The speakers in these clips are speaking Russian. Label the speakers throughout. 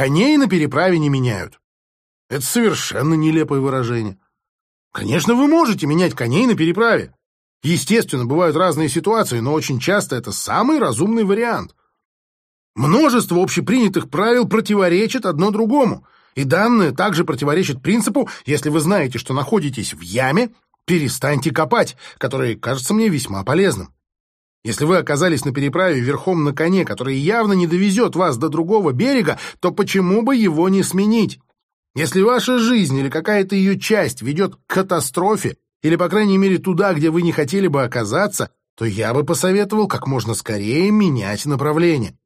Speaker 1: коней на переправе не меняют. Это совершенно нелепое выражение. Конечно, вы можете менять коней на переправе. Естественно, бывают разные ситуации, но очень часто это самый разумный вариант. Множество общепринятых правил противоречат одно другому, и данное также противоречит принципу «если вы знаете, что находитесь в яме, перестаньте копать», который кажется мне весьма полезным. Если вы оказались на переправе верхом на коне, который явно не довезет вас до другого берега, то почему бы его не сменить? Если ваша жизнь или какая-то ее часть ведет к катастрофе, или, по крайней мере, туда, где вы не хотели бы оказаться, то я бы посоветовал как можно скорее менять направление.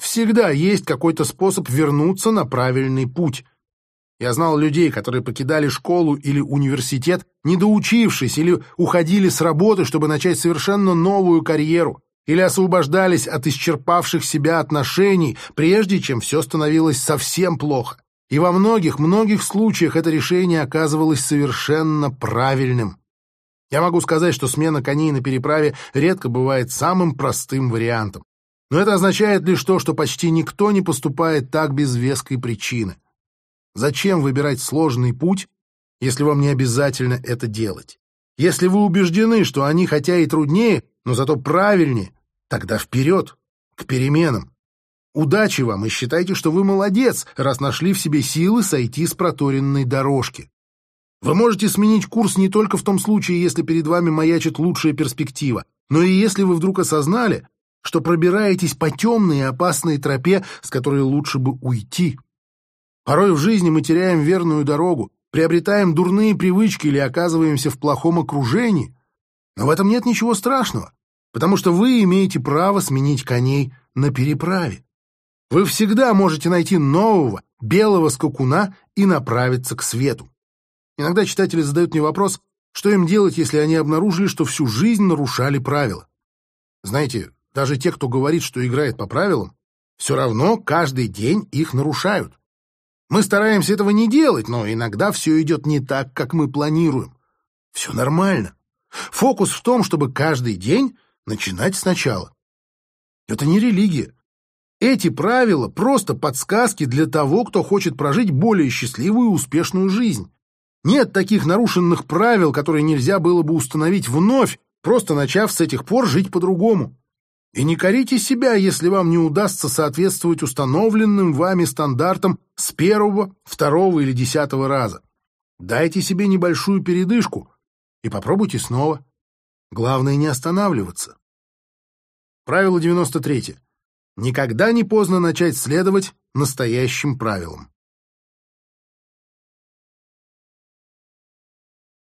Speaker 1: Всегда есть какой-то способ вернуться на правильный путь. Я знал людей, которые покидали школу или университет, не доучившись, или уходили с работы, чтобы начать совершенно новую карьеру, или освобождались от исчерпавших себя отношений, прежде чем все становилось совсем плохо. И во многих-многих случаях это решение оказывалось совершенно правильным. Я могу сказать, что смена коней на переправе редко бывает самым простым вариантом. Но это означает лишь то, что почти никто не поступает так без веской причины. Зачем выбирать сложный путь, если вам не обязательно это делать? Если вы убеждены, что они хотя и труднее, но зато правильнее, тогда вперед, к переменам. Удачи вам и считайте, что вы молодец, раз нашли в себе силы сойти с проторенной дорожки. Вы можете сменить курс не только в том случае, если перед вами маячит лучшая перспектива, но и если вы вдруг осознали, что пробираетесь по темной и опасной тропе, с которой лучше бы уйти. Порой в жизни мы теряем верную дорогу, приобретаем дурные привычки или оказываемся в плохом окружении. Но в этом нет ничего страшного, потому что вы имеете право сменить коней на переправе. Вы всегда можете найти нового, белого скакуна и направиться к свету. Иногда читатели задают мне вопрос, что им делать, если они обнаружили, что всю жизнь нарушали правила. Знаете, даже те, кто говорит, что играет по правилам, все равно каждый день их нарушают. Мы стараемся этого не делать, но иногда все идет не так, как мы планируем. Все нормально. Фокус в том, чтобы каждый день начинать сначала. Это не религия. Эти правила — просто подсказки для того, кто хочет прожить более счастливую и успешную жизнь. Нет таких нарушенных правил, которые нельзя было бы установить вновь, просто начав с этих пор жить по-другому. И не корите себя, если вам не удастся соответствовать установленным вами стандартам с первого, второго или десятого раза. Дайте себе небольшую передышку и попробуйте снова. Главное не останавливаться. Правило 93. Никогда не поздно начать следовать настоящим правилам.